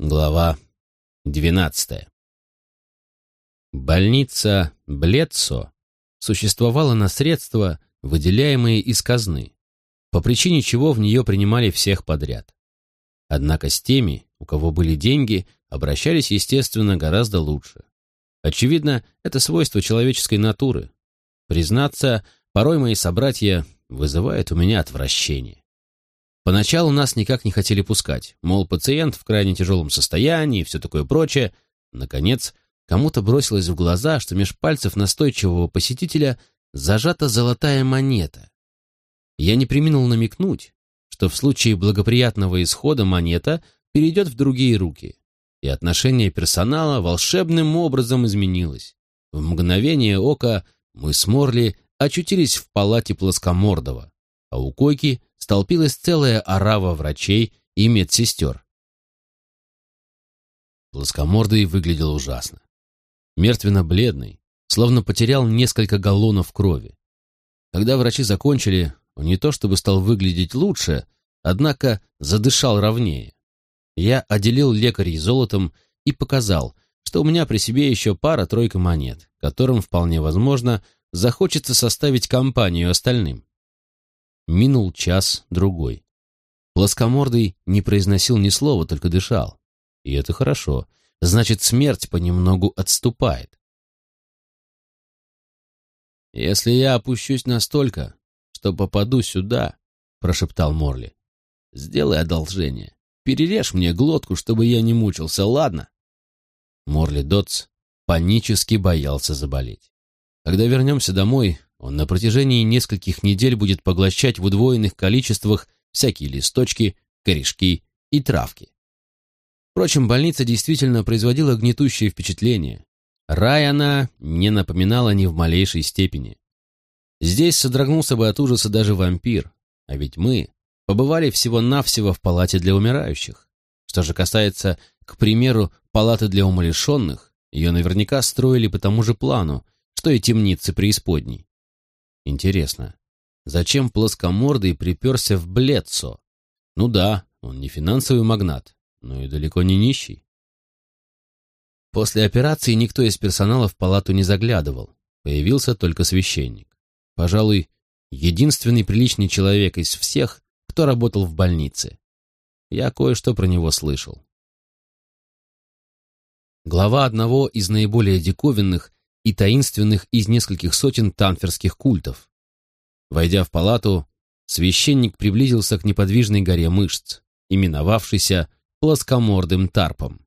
Глава двенадцатая. Больница Бледсо существовала на средства, выделяемые из казны, по причине чего в нее принимали всех подряд. Однако с теми, у кого были деньги, обращались, естественно, гораздо лучше. Очевидно, это свойство человеческой натуры. Признаться, порой мои собратья вызывают у меня отвращение. Поначалу нас никак не хотели пускать, мол, пациент в крайне тяжелом состоянии и все такое прочее. Наконец, кому-то бросилось в глаза, что меж пальцев настойчивого посетителя зажата золотая монета. Я не приминул намекнуть, что в случае благоприятного исхода монета перейдет в другие руки, и отношение персонала волшебным образом изменилось. В мгновение ока мы с Морли очутились в палате плоскомордого, а у койки столпилась целая орава врачей и медсестер. Плоскомордый выглядел ужасно. Мертвенно-бледный, словно потерял несколько галлонов крови. Когда врачи закончили, он не то чтобы стал выглядеть лучше, однако задышал ровнее. Я отделил лекарей золотом и показал, что у меня при себе еще пара-тройка монет, которым, вполне возможно, захочется составить компанию остальным. Минул час, другой. Плоскомордый не произносил ни слова, только дышал. И это хорошо. Значит, смерть понемногу отступает. «Если я опущусь настолько, что попаду сюда», — прошептал Морли, — «сделай одолжение. Перережь мне глотку, чтобы я не мучился, ладно?» Морли Дотс панически боялся заболеть. Когда вернемся домой, он на протяжении нескольких недель будет поглощать в удвоенных количествах всякие листочки, корешки и травки. Впрочем, больница действительно производила гнетущее впечатление. Рай она не напоминала ни в малейшей степени. Здесь содрогнулся бы от ужаса даже вампир, а ведь мы побывали всего-навсего в палате для умирающих. Что же касается, к примеру, палаты для умалишенных, ее наверняка строили по тому же плану, что и темницы преисподней. Интересно, зачем плоскомордый приперся в Блецо? Ну да, он не финансовый магнат, но и далеко не нищий. После операции никто из персонала в палату не заглядывал. Появился только священник. Пожалуй, единственный приличный человек из всех, кто работал в больнице. Я кое-что про него слышал. Глава одного из наиболее диковинных и таинственных из нескольких сотен танферских культов. Войдя в палату, священник приблизился к неподвижной горе мышц, именовавшейся плоскомордым тарпом.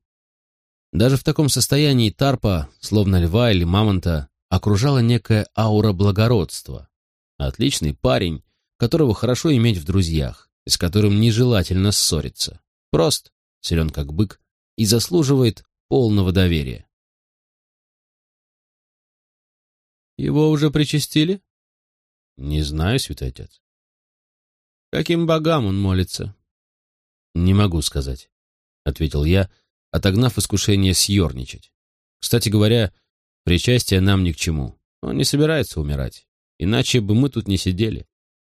Даже в таком состоянии тарпа, словно льва или мамонта, окружала некая аура благородства. Отличный парень, которого хорошо иметь в друзьях, с которым нежелательно ссориться. Прост, силен как бык и заслуживает полного доверия. Его уже причастили? Не знаю, святой отец. Каким богам он молится? Не могу сказать, ответил я, отогнав искушение съерничать. Кстати говоря, причастие нам ни к чему. Он не собирается умирать, иначе бы мы тут не сидели.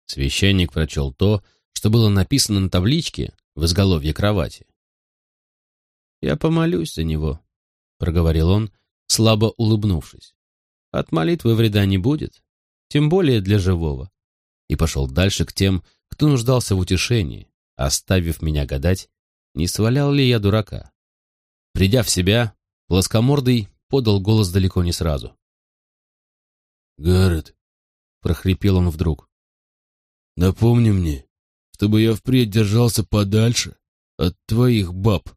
Священник прочел то, что было написано на табличке в изголовье кровати. «Я помолюсь за него», — проговорил он, слабо улыбнувшись. От молитвы вреда не будет, тем более для живого. И пошел дальше к тем, кто нуждался в утешении, оставив меня гадать, не свалял ли я дурака. Придя в себя, плоскомордый подал голос далеко не сразу. «Гаррет», — прохрипел он вдруг, — «напомни мне, чтобы я впредь держался подальше от твоих баб».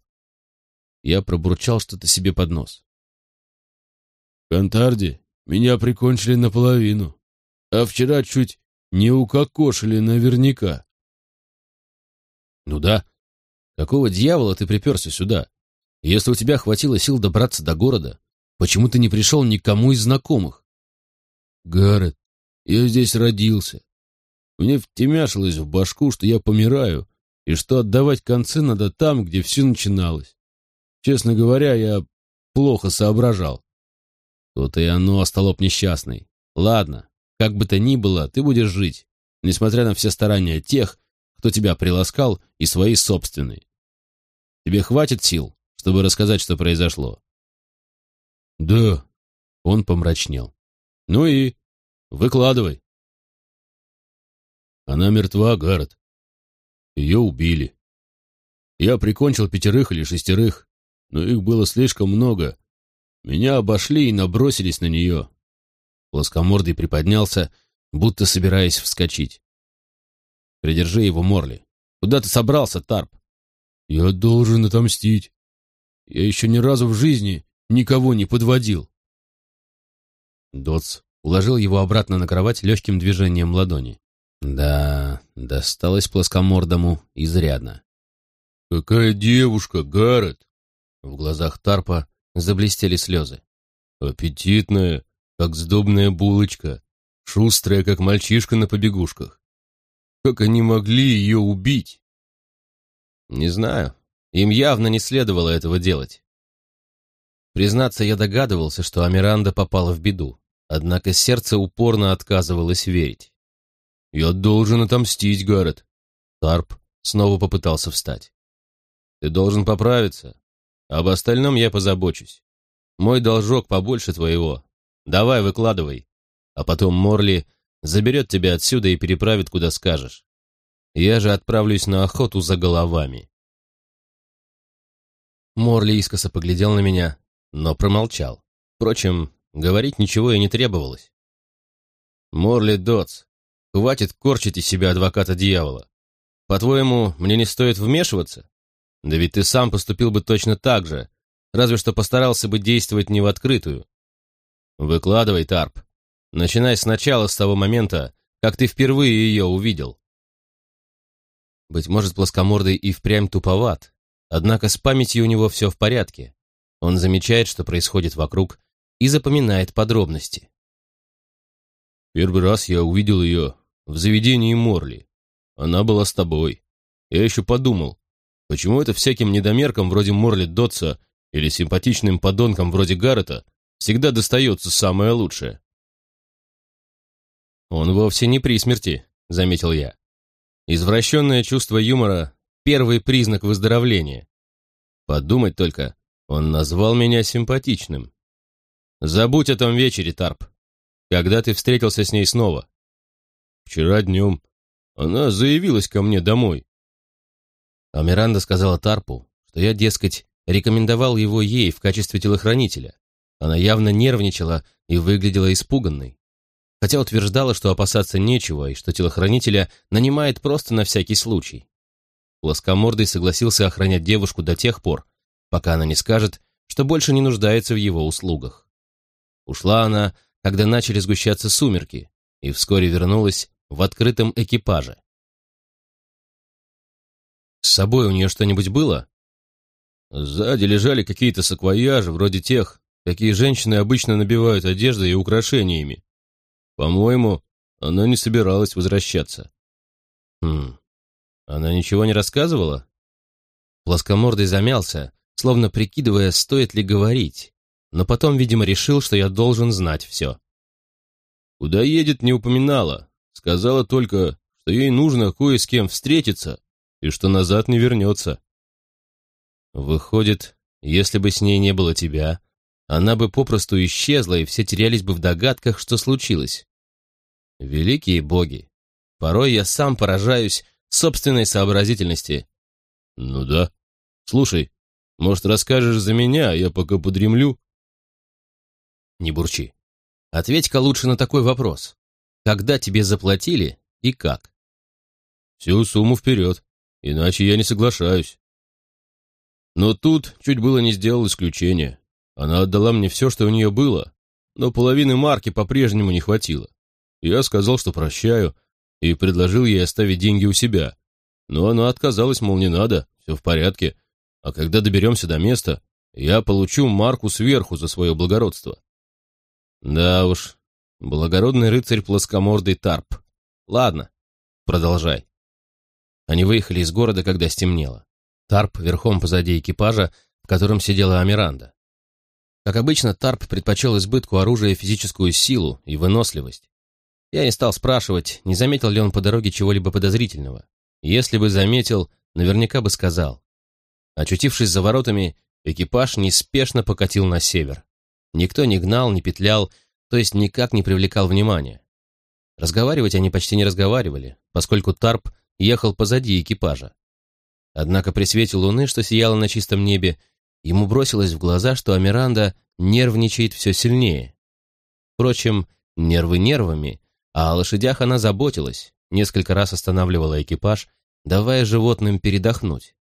Я пробурчал что-то себе под нос. «Кантарди меня прикончили наполовину, а вчера чуть не укокошили наверняка. Ну да. Какого дьявола ты приперся сюда? Если у тебя хватило сил добраться до города, почему ты не пришел никому из знакомых? Гаррет, я здесь родился. Мне втемяшилось в башку, что я помираю, и что отдавать концы надо там, где все начиналось. Честно говоря, я плохо соображал. То-то и оно, остолоп несчастный. Ладно, как бы то ни было, ты будешь жить, несмотря на все старания тех, кто тебя приласкал, и свои собственные. Тебе хватит сил, чтобы рассказать, что произошло?» «Да», — он помрачнел. «Ну и? Выкладывай». «Она мертва, Гаррет. Ее убили. Я прикончил пятерых или шестерых, но их было слишком много. Меня обошли и набросились на нее». Плоскомордый приподнялся, будто собираясь вскочить. «Придержи его, Морли. Куда ты собрался, Тарп?» «Я должен отомстить. Я еще ни разу в жизни никого не подводил». Дотс уложил его обратно на кровать легким движением ладони. Да, досталось плоскомордому изрядно. «Какая девушка, Гаррет!» В глазах Тарпа заблестели слезы. «Аппетитная, как сдобная булочка, шустрая, как мальчишка на побегушках. Как они могли ее убить?» «Не знаю. Им явно не следовало этого делать. Признаться, я догадывался, что Амиранда попала в беду, однако сердце упорно отказывалось верить. «Я должен отомстить, Гаррет». Тарп снова попытался встать. «Ты должен поправиться. Об остальном я позабочусь. Мой должок побольше твоего. Давай, выкладывай. А потом Морли заберет тебя отсюда и переправит, куда скажешь. Я же отправлюсь на охоту за головами». Морли искоса поглядел на меня, но промолчал. Впрочем, говорить ничего и не требовалось. «Морли Дотс, хватит корчить из себя адвоката дьявола. По-твоему, мне не стоит вмешиваться? Да ведь ты сам поступил бы точно так же, разве что постарался бы действовать не в открытую. Выкладывай, Тарп. Начинай сначала с того момента, как ты впервые ее увидел. Быть может, плоскомордый и впрямь туповат, однако с памятью у него все в порядке. Он замечает, что происходит вокруг, и запоминает подробности. Первый раз я увидел ее в заведении Морли. Она была с тобой. Я еще подумал, почему это всяким недомеркам вроде Морли Дотса или симпатичным подонкам вроде Гаррета всегда достается самое лучшее. «Он вовсе не при смерти», — заметил я. «Извращенное чувство юмора — первый признак выздоровления. Подумать только, он назвал меня симпатичным. Забудь о том вечере, Тарп. Когда ты встретился с ней снова? Вчера днем. Она заявилась ко мне домой. А Миранда сказала Тарпу, что я, дескать, рекомендовал его ей в качестве телохранителя. Она явно нервничала и выглядела испуганной. Хотя утверждала, что опасаться нечего и что телохранителя нанимает просто на всякий случай. Плоскомордый согласился охранять девушку до тех пор, пока она не скажет, что больше не нуждается в его услугах. Ушла она, когда начали сгущаться сумерки, и вскоре вернулась в открытом экипаже. С собой у нее что-нибудь было? Сзади лежали какие-то саквояжи, вроде тех, какие женщины обычно набивают одеждой и украшениями. По-моему, она не собиралась возвращаться. Хм, она ничего не рассказывала? Плоскомордый замялся, словно прикидывая, стоит ли говорить, но потом, видимо, решил, что я должен знать все. Куда едет, не упоминала, сказала только, что ей нужно кое с кем встретиться и что назад не вернется. Выходит, если бы с ней не было тебя, она бы попросту исчезла, и все терялись бы в догадках, что случилось. Великие боги! Порой я сам поражаюсь собственной сообразительности. Ну да. Слушай, может, расскажешь за меня, а я пока подремлю?» «Не бурчи. Ответь-ка лучше на такой вопрос. Когда тебе заплатили и как?» «Всю сумму вперед, иначе я не соглашаюсь». Но тут чуть было не сделал исключение. Она отдала мне все, что у нее было, но половины марки по-прежнему не хватило. Я сказал, что прощаю, и предложил ей оставить деньги у себя. Но она отказалась, мол, не надо, все в порядке, а когда доберемся до места, я получу марку сверху за свое благородство. Да уж, благородный рыцарь плоскомордый Тарп. Ладно, продолжай. Они выехали из города, когда стемнело. Тарп верхом позади экипажа, в котором сидела Амиранда. Как обычно, Тарп предпочел избытку оружия физическую силу и выносливость. Я не стал спрашивать, не заметил ли он по дороге чего-либо подозрительного. Если бы заметил, наверняка бы сказал. Очутившись за воротами, экипаж неспешно покатил на север. Никто не гнал, не петлял, то есть никак не привлекал внимания. Разговаривать они почти не разговаривали, поскольку Тарп ехал позади экипажа. Однако при свете луны, что сияло на чистом небе, ему бросилось в глаза, что Амиранда нервничает все сильнее. Впрочем, нервы нервами, а о лошадях она заботилась, несколько раз останавливала экипаж, давая животным передохнуть.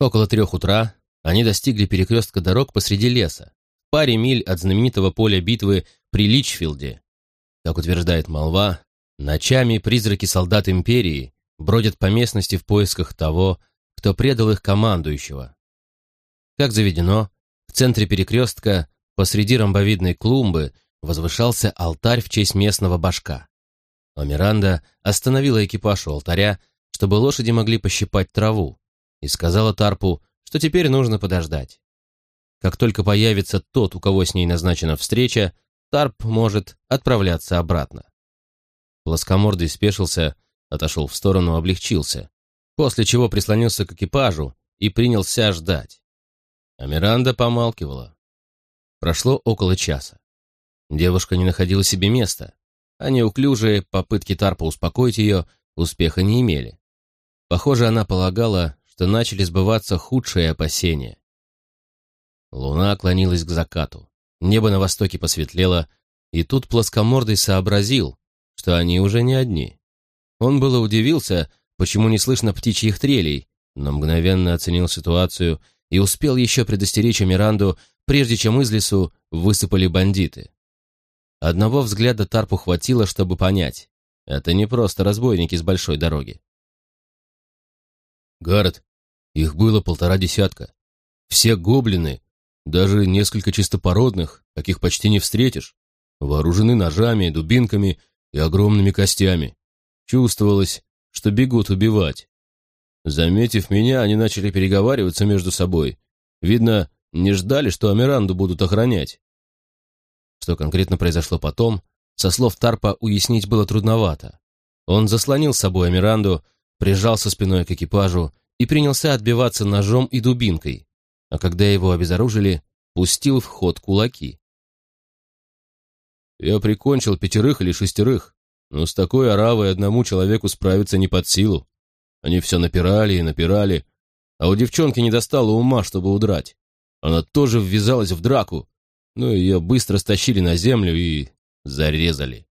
Около трех утра они достигли перекрестка дорог посреди леса, паре миль от знаменитого поля битвы при Личфилде. Как утверждает молва, ночами призраки солдат Империи бродят по местности в поисках того, кто предал их командующего. Как заведено, в центре перекрестка, посреди ромбовидной клумбы, возвышался алтарь в честь местного башка. А Миранда остановила экипаж у алтаря, чтобы лошади могли пощипать траву, и сказала Тарпу, что теперь нужно подождать. Как только появится тот, у кого с ней назначена встреча, Тарп может отправляться обратно. Плоскомордый спешился, отошел в сторону, облегчился, после чего прислонился к экипажу и принялся ждать. А Миранда помалкивала. Прошло около часа. Девушка не находила себе места, а неуклюжие попытки Тарпа успокоить ее успеха не имели. Похоже, она полагала, что начали сбываться худшие опасения. Луна клонилась к закату, небо на востоке посветлело, и тут плоскомордый сообразил, что они уже не одни. Он было удивился, почему не слышно птичьих трелей, но мгновенно оценил ситуацию и успел еще предостеречь Миранду, прежде чем из лесу высыпали бандиты. Одного взгляда Тарпу хватило, чтобы понять. Это не просто разбойники с большой дороги. Гаррет, их было полтора десятка. Все гоблины, даже несколько чистопородных, каких почти не встретишь, вооружены ножами, дубинками и огромными костями. Чувствовалось, что бегут убивать. Заметив меня, они начали переговариваться между собой. Видно, не ждали, что Амиранду будут охранять. Что конкретно произошло потом, со слов Тарпа уяснить было трудновато. Он заслонил с собой Амиранду, прижался спиной к экипажу и принялся отбиваться ножом и дубинкой, а когда его обезоружили, пустил в ход кулаки. Я прикончил пятерых или шестерых, но с такой оравой одному человеку справиться не под силу. Они все напирали и напирали, а у девчонки не достало ума, чтобы удрать. Она тоже ввязалась в драку, но ее быстро стащили на землю и зарезали.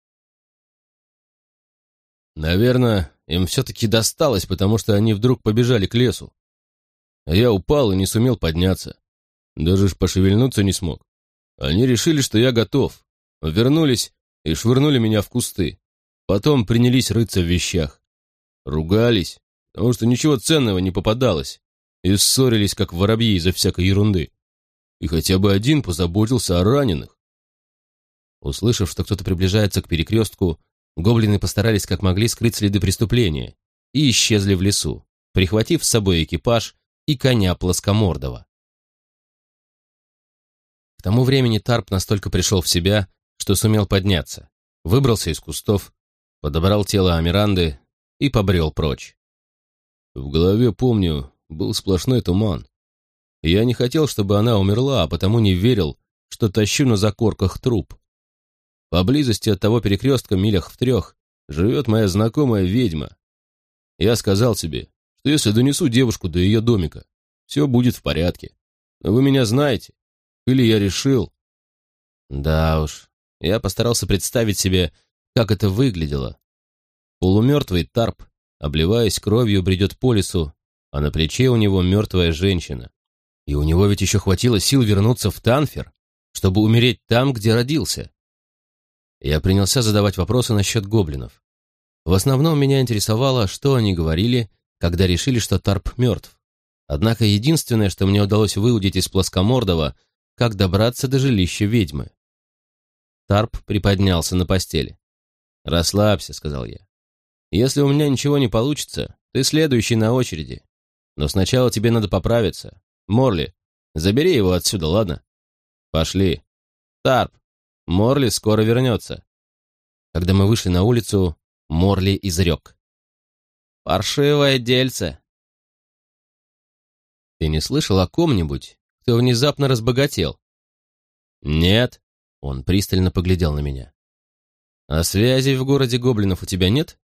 Наверное, им все-таки досталось, потому что они вдруг побежали к лесу. А я упал и не сумел подняться. Даже ж пошевельнуться не смог. Они решили, что я готов. Вернулись и швырнули меня в кусты. Потом принялись рыться в вещах. Ругались, потому что ничего ценного не попадалось. И ссорились, как воробьи из-за всякой ерунды. И хотя бы один позаботился о раненых. Услышав, что кто-то приближается к перекрестку, гоблины постарались как могли скрыть следы преступления и исчезли в лесу, прихватив с собой экипаж и коня плоскомордого. К тому времени Тарп настолько пришел в себя, что сумел подняться, выбрался из кустов, подобрал тело Амиранды и побрел прочь. В голове, помню, был сплошной туман. Я не хотел, чтобы она умерла, а потому не верил, что тащу на закорках труп. Поблизости от того перекрестка, милях в трех, живет моя знакомая ведьма. Я сказал себе, что если донесу девушку до ее домика, все будет в порядке. Но вы меня знаете. Или я решил... Да уж, я постарался представить себе, как это выглядело. Полумертвый тарп, обливаясь кровью, бредет по лесу, а на плече у него мертвая женщина. И у него ведь еще хватило сил вернуться в Танфер, чтобы умереть там, где родился. Я принялся задавать вопросы насчет гоблинов. В основном меня интересовало, что они говорили, когда решили, что Тарп мертв. Однако единственное, что мне удалось выудить из плоскомордого, как добраться до жилища ведьмы. Тарп приподнялся на постели. «Расслабься», — сказал я. «Если у меня ничего не получится, ты следующий на очереди. Но сначала тебе надо поправиться. Морли, забери его отсюда, ладно? Пошли. Тарп, Морли скоро вернется. Когда мы вышли на улицу, Морли изрек. «Паршивое дельце. Ты не слышал о ком-нибудь, кто внезапно разбогател?» «Нет», — он пристально поглядел на меня. «А связей в городе гоблинов у тебя нет?»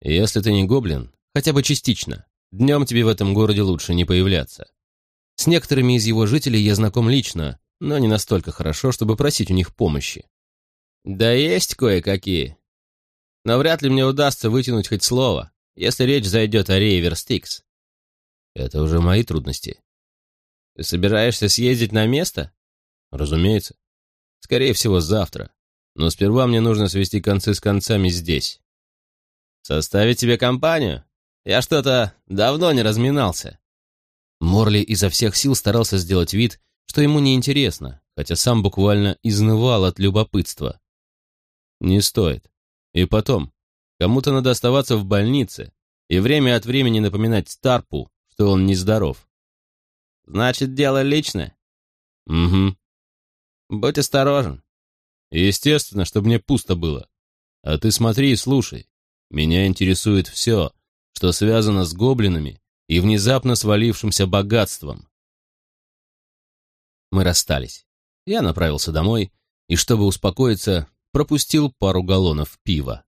«Если ты не гоблин, хотя бы частично, днем тебе в этом городе лучше не появляться. С некоторыми из его жителей я знаком лично, но не настолько хорошо, чтобы просить у них помощи. Да есть кое-какие. Но вряд ли мне удастся вытянуть хоть слово, если речь зайдет о Рейвер Стикс. Это уже мои трудности. Ты собираешься съездить на место? Разумеется. Скорее всего, завтра. Но сперва мне нужно свести концы с концами здесь. Составить тебе компанию? Я что-то давно не разминался. Морли изо всех сил старался сделать вид, что ему неинтересно, хотя сам буквально изнывал от любопытства. Не стоит. И потом, кому-то надо оставаться в больнице и время от времени напоминать Старпу, что он нездоров. Значит, дело личное? Угу. Будь осторожен. Естественно, чтобы мне пусто было. А ты смотри и слушай. Меня интересует все, что связано с гоблинами и внезапно свалившимся богатством. Мы расстались. Я направился домой и, чтобы успокоиться, пропустил пару галлонов пива.